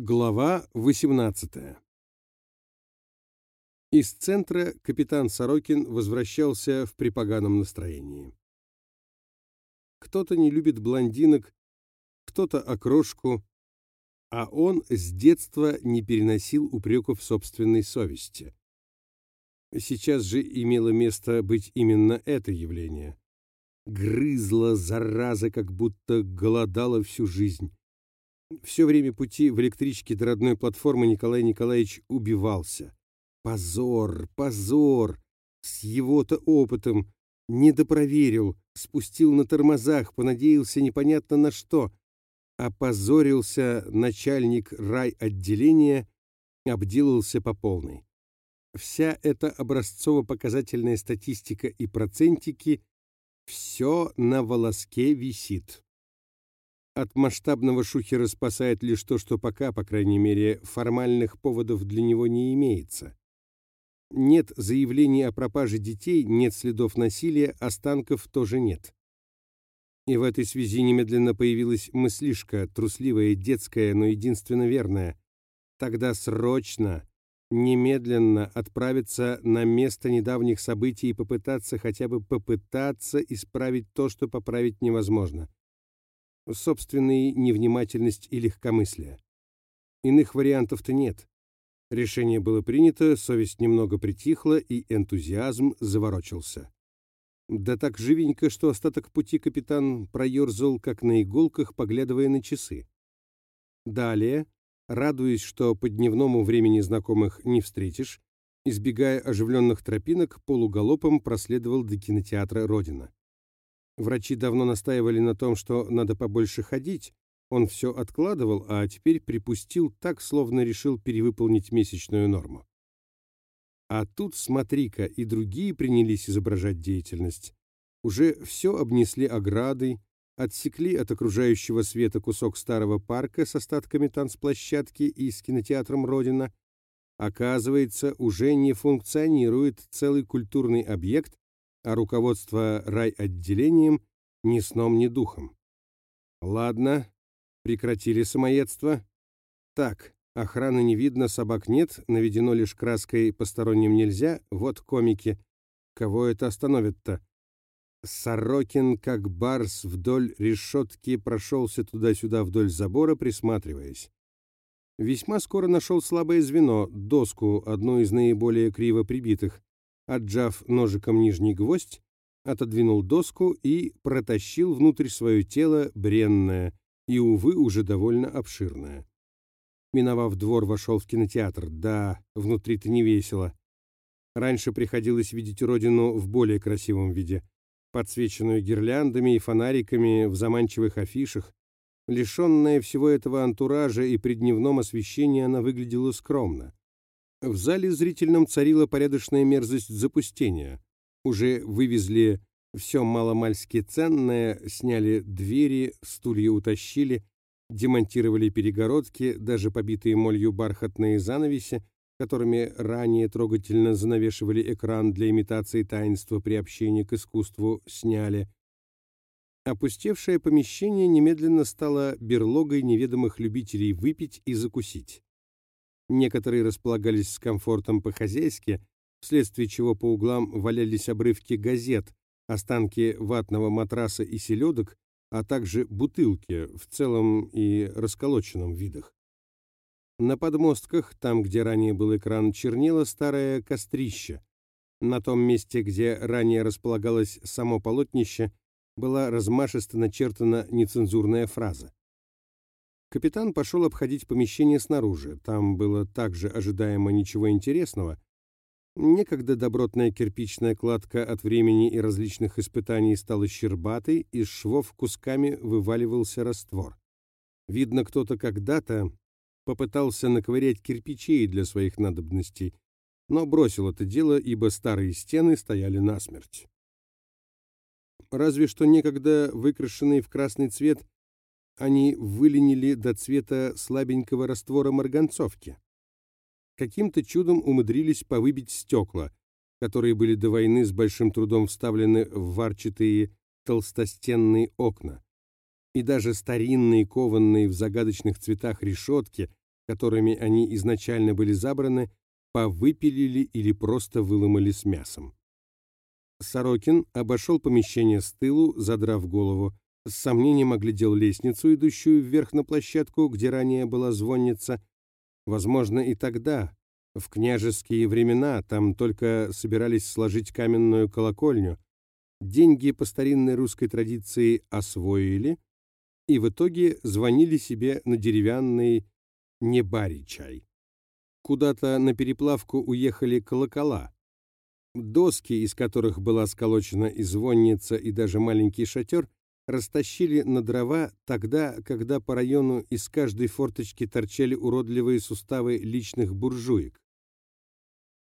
Глава 18 Из центра капитан Сорокин возвращался в припоганом настроении. Кто-то не любит блондинок, кто-то окрошку, а он с детства не переносил упреков собственной совести. Сейчас же имело место быть именно это явление. Грызла зараза, как будто голодала всю жизнь. Все время пути в электричке до родной платформы Николай Николаевич убивался. Позор, позор! С его-то опытом недопроверил, спустил на тормозах, понадеялся непонятно на что. Опозорился начальник райотделения, обделался по полной. Вся эта образцово-показательная статистика и процентики — все на волоске висит. От масштабного шухера спасает лишь то, что пока, по крайней мере, формальных поводов для него не имеется. Нет заявлений о пропаже детей, нет следов насилия, останков тоже нет. И в этой связи немедленно появилась мыслишка, трусливая, детская, но единственно верная. Тогда срочно, немедленно отправиться на место недавних событий и попытаться хотя бы попытаться исправить то, что поправить невозможно собственной невнимательность и легкомыслие. Иных вариантов-то нет. Решение было принято, совесть немного притихла, и энтузиазм заворочился. Да так живенько, что остаток пути капитан проерзал, как на иголках, поглядывая на часы. Далее, радуясь, что по дневному времени знакомых не встретишь, избегая оживленных тропинок, полуголопом проследовал до кинотеатра «Родина». Врачи давно настаивали на том, что надо побольше ходить. Он все откладывал, а теперь припустил так, словно решил перевыполнить месячную норму. А тут, смотри-ка, и другие принялись изображать деятельность. Уже все обнесли оградой, отсекли от окружающего света кусок старого парка с остатками танцплощадки и с кинотеатром «Родина». Оказывается, уже не функционирует целый культурный объект, а руководство райотделением ни сном, ни духом. Ладно, прекратили самоедство. Так, охраны не видно, собак нет, наведено лишь краской посторонним нельзя, вот комики. Кого это остановит-то? Сорокин, как барс, вдоль решетки прошелся туда-сюда вдоль забора, присматриваясь. Весьма скоро нашел слабое звено, доску, одну из наиболее криво прибитых. Отжав ножиком нижний гвоздь, отодвинул доску и протащил внутрь свое тело бренное и, увы, уже довольно обширное. Миновав двор, вошел в кинотеатр. Да, внутри-то не весело. Раньше приходилось видеть родину в более красивом виде, подсвеченную гирляндами и фонариками в заманчивых афишах. Лишенная всего этого антуража и при дневном освещении она выглядела скромно. В зале зрительном царила порядочная мерзость запустения. Уже вывезли все маломальски ценное, сняли двери, стулья утащили, демонтировали перегородки, даже побитые молью бархатные занавеси, которыми ранее трогательно занавешивали экран для имитации таинства приобщения к искусству, сняли. Опустевшее помещение немедленно стало берлогой неведомых любителей выпить и закусить. Некоторые располагались с комфортом по-хозяйски, вследствие чего по углам валялись обрывки газет, останки ватного матраса и селедок, а также бутылки в целом и расколоченном видах. На подмостках, там, где ранее был экран, чернело старое кострище. На том месте, где ранее располагалось само полотнище, была размашисто начертана нецензурная фраза. Капитан пошел обходить помещение снаружи. Там было также ожидаемо ничего интересного. Некогда добротная кирпичная кладка от времени и различных испытаний стала щербатой, из швов кусками вываливался раствор. Видно, кто-то когда-то попытался наковырять кирпичей для своих надобностей, но бросил это дело, ибо старые стены стояли насмерть. Разве что некогда выкрашенные в красный цвет они выленили до цвета слабенького раствора марганцовки. Каким-то чудом умудрились повыбить стекла, которые были до войны с большим трудом вставлены в варчатые толстостенные окна. И даже старинные кованные в загадочных цветах решетки, которыми они изначально были забраны, повыпилили или просто выломали с мясом. Сорокин обошел помещение с тылу, задрав голову, с сомнением оглядел лестницу, идущую вверх на площадку, где ранее была звонница. Возможно, и тогда, в княжеские времена, там только собирались сложить каменную колокольню. Деньги по старинной русской традиции освоили и в итоге звонили себе на деревянный небарий чай. Куда-то на переплавку уехали колокола. Доски, из которых была сколочена и звонница, и даже маленький шатер, растащили на дрова тогда, когда по району из каждой форточки торчали уродливые суставы личных буржуек.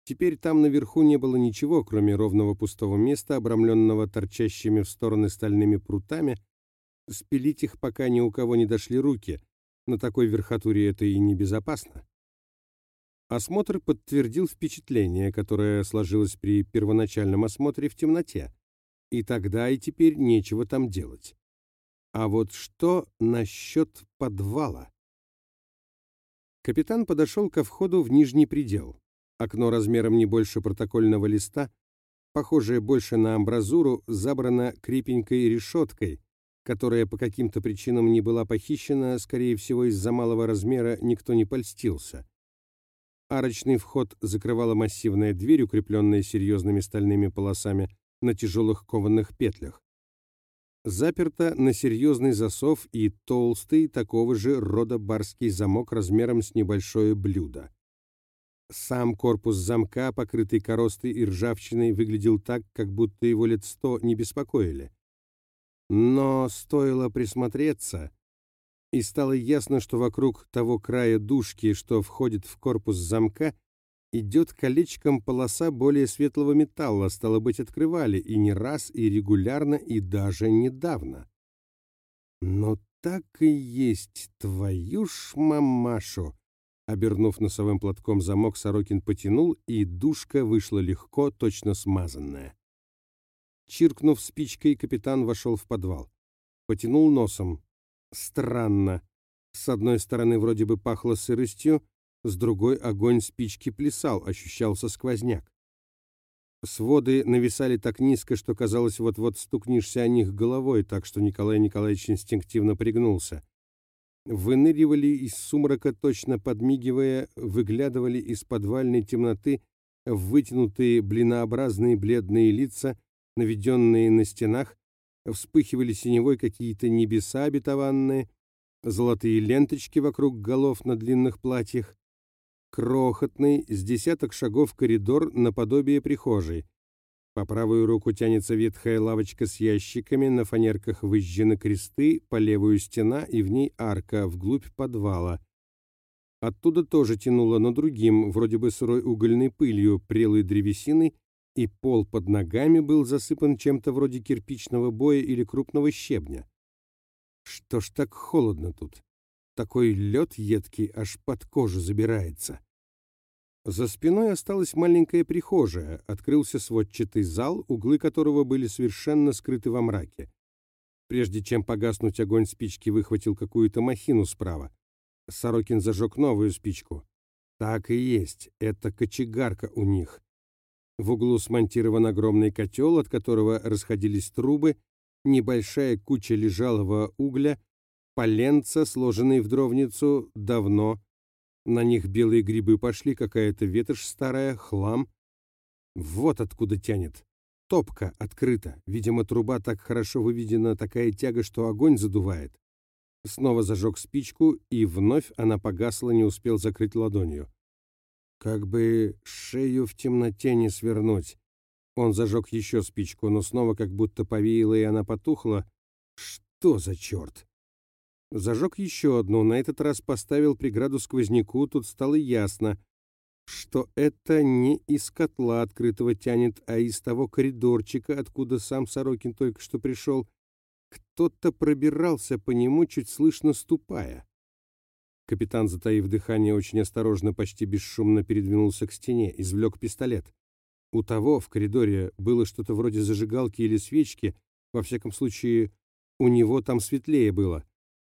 Теперь там наверху не было ничего, кроме ровного пустого места, обрамленного торчащими в стороны стальными прутами. Спилить их пока ни у кого не дошли руки. На такой верхотуре это и небезопасно. Осмотр подтвердил впечатление, которое сложилось при первоначальном осмотре в темноте. И тогда, и теперь нечего там делать. А вот что насчет подвала? Капитан подошел ко входу в нижний предел. Окно размером не больше протокольного листа, похожее больше на амбразуру, забрано крепенькой решеткой, которая по каким-то причинам не была похищена, скорее всего, из-за малого размера никто не польстился. Арочный вход закрывала массивная дверь, укрепленная серьезными стальными полосами, на тяжелых кованых петлях. Заперта на серьезный засов и толстый, такого же рода барский замок размером с небольшое блюдо. Сам корпус замка, покрытый коростой и ржавчиной, выглядел так, как будто его лет сто не беспокоили. Но стоило присмотреться, и стало ясно, что вокруг того края дужки, что входит в корпус замка, идет колечком полоса более светлого металла, стало быть, открывали, и не раз, и регулярно, и даже недавно. Но так и есть, твою ж мамашу! Обернув носовым платком замок, Сорокин потянул, и душка вышла легко, точно смазанная. Чиркнув спичкой, капитан вошел в подвал. Потянул носом. Странно. С одной стороны вроде бы пахло сыростью, с другой огонь спички плясал, ощущался сквозняк. Своды нависали так низко, что казалось, вот-вот стукнешься о них головой, так что Николай Николаевич инстинктивно пригнулся. Выныривали из сумрака, точно подмигивая, выглядывали из подвальной темноты вытянутые блинообразные бледные лица, наведенные на стенах, вспыхивали синевой какие-то небеса обетованные, золотые ленточки вокруг голов на длинных платьях, крохотный, с десяток шагов коридор наподобие прихожей. По правую руку тянется ветхая лавочка с ящиками, на фанерках выжжены кресты, по левую стена и в ней арка, вглубь подвала. Оттуда тоже тянуло, но другим, вроде бы сырой угольной пылью, прелой древесиной, и пол под ногами был засыпан чем-то вроде кирпичного боя или крупного щебня. Что ж так холодно тут? Такой лед едкий, аж под кожу забирается. За спиной осталась маленькая прихожая, открылся сводчатый зал, углы которого были совершенно скрыты во мраке. Прежде чем погаснуть, огонь спички выхватил какую-то махину справа. Сорокин зажег новую спичку. Так и есть, это кочегарка у них. В углу смонтирован огромный котел, от которого расходились трубы, небольшая куча лежалого угля, поленца, сложенные в дровницу, давно. На них белые грибы пошли, какая-то ветошь старая, хлам. Вот откуда тянет. Топка открыта. Видимо, труба так хорошо выведена, такая тяга, что огонь задувает. Снова зажег спичку, и вновь она погасла, не успел закрыть ладонью. Как бы шею в темноте не свернуть. Он зажег еще спичку, но снова как будто повеяло, и она потухла. Что за черт? Зажег еще одну, на этот раз поставил преграду сквозняку, тут стало ясно, что это не из котла открытого тянет, а из того коридорчика, откуда сам Сорокин только что пришел. Кто-то пробирался по нему, чуть слышно ступая. Капитан, затаив дыхание, очень осторожно, почти бесшумно передвинулся к стене, извлек пистолет. У того в коридоре было что-то вроде зажигалки или свечки, во всяком случае, у него там светлее было.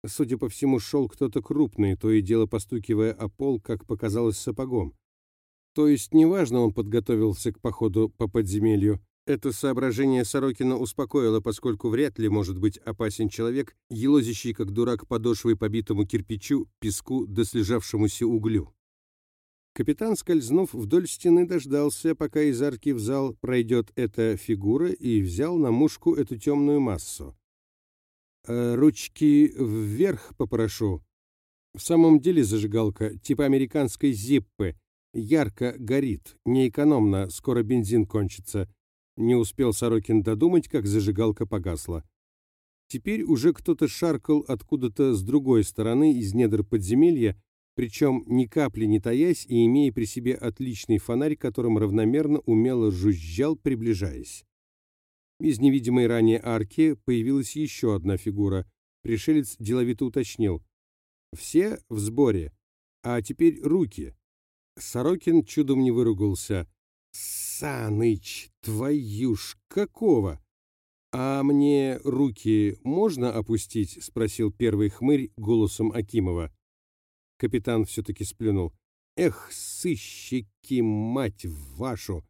Судя по всему, шел кто-то крупный, то и дело постукивая о пол, как показалось, сапогом. То есть неважно, он подготовился к походу по подземелью. Это соображение Сорокина успокоило, поскольку вряд ли может быть опасен человек, елозящий как дурак подошвой побитому кирпичу, песку да слежавшемуся углю. Капитан, скользнув вдоль стены, дождался, пока из арки в зал пройдет эта фигура, и взял на мушку эту темную массу. «Э, «Ручки вверх попрошу». В самом деле зажигалка, типа американской зиппы, ярко горит, неэкономно, скоро бензин кончится. Не успел Сорокин додумать, как зажигалка погасла. Теперь уже кто-то шаркал откуда-то с другой стороны из недр подземелья, причем ни капли не таясь и имея при себе отличный фонарь, которым равномерно умело жужжал, приближаясь. Из невидимой ранее арки появилась еще одна фигура. Пришелец деловито уточнил. «Все в сборе. А теперь руки». Сорокин чудом не выругался. «Саныч, твою ж, какого?» «А мне руки можно опустить?» — спросил первый хмырь голосом Акимова. Капитан все-таки сплюнул. «Эх, сыщики, мать вашу!»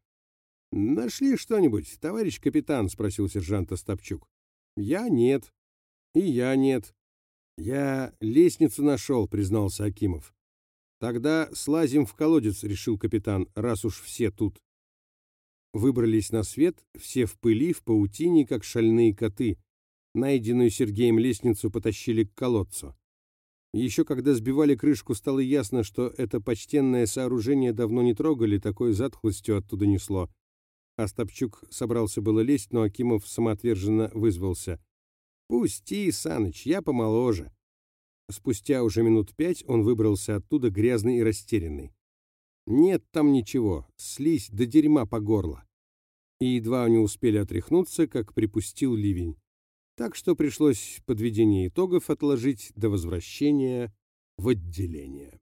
«Нашли что-нибудь, товарищ капитан?» — спросил сержант Остапчук. «Я нет. И я нет. Я лестницу нашел», — признался Акимов. «Тогда слазим в колодец», — решил капитан, — «раз уж все тут». Выбрались на свет, все в пыли, в паутине, как шальные коты. Найденную Сергеем лестницу потащили к колодцу. Еще когда сбивали крышку, стало ясно, что это почтенное сооружение давно не трогали, такой затхлостью оттуда несло. Остапчук собрался было лезть, но Акимов самоотверженно вызвался. «Пусти, Саныч, я помоложе». Спустя уже минут пять он выбрался оттуда грязный и растерянный. «Нет там ничего, слизь до дерьма по горло». И едва они успели отряхнуться, как припустил ливень так что пришлось подведение итогов отложить до возвращения в отделение.